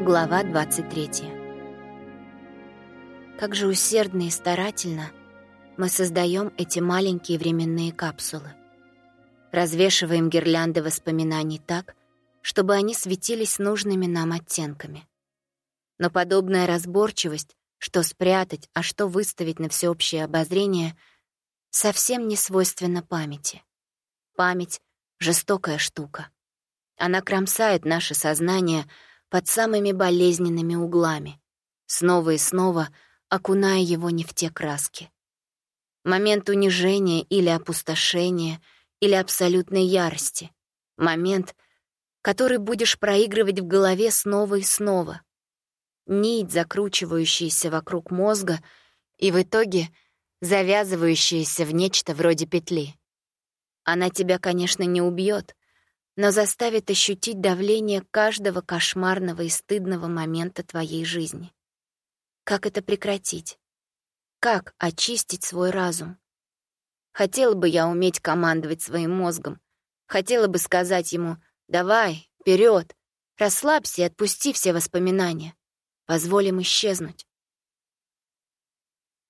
Глава 23. Как же усердно и старательно мы создаем эти маленькие временные капсулы. Развешиваем гирлянды воспоминаний так, чтобы они светились нужными нам оттенками. Но подобная разборчивость, что спрятать, а что выставить на всеобщее обозрение, совсем не свойственна памяти. Память — жестокая штука. Она кромсает наше сознание под самыми болезненными углами, снова и снова окуная его не в те краски. Момент унижения или опустошения, или абсолютной ярости. Момент, который будешь проигрывать в голове снова и снова. Нить, закручивающаяся вокруг мозга и в итоге завязывающаяся в нечто вроде петли. Она тебя, конечно, не убьет, но заставит ощутить давление каждого кошмарного и стыдного момента твоей жизни. Как это прекратить? Как очистить свой разум? Хотела бы я уметь командовать своим мозгом. Хотела бы сказать ему «давай, вперед, расслабься и отпусти все воспоминания. Позволим исчезнуть».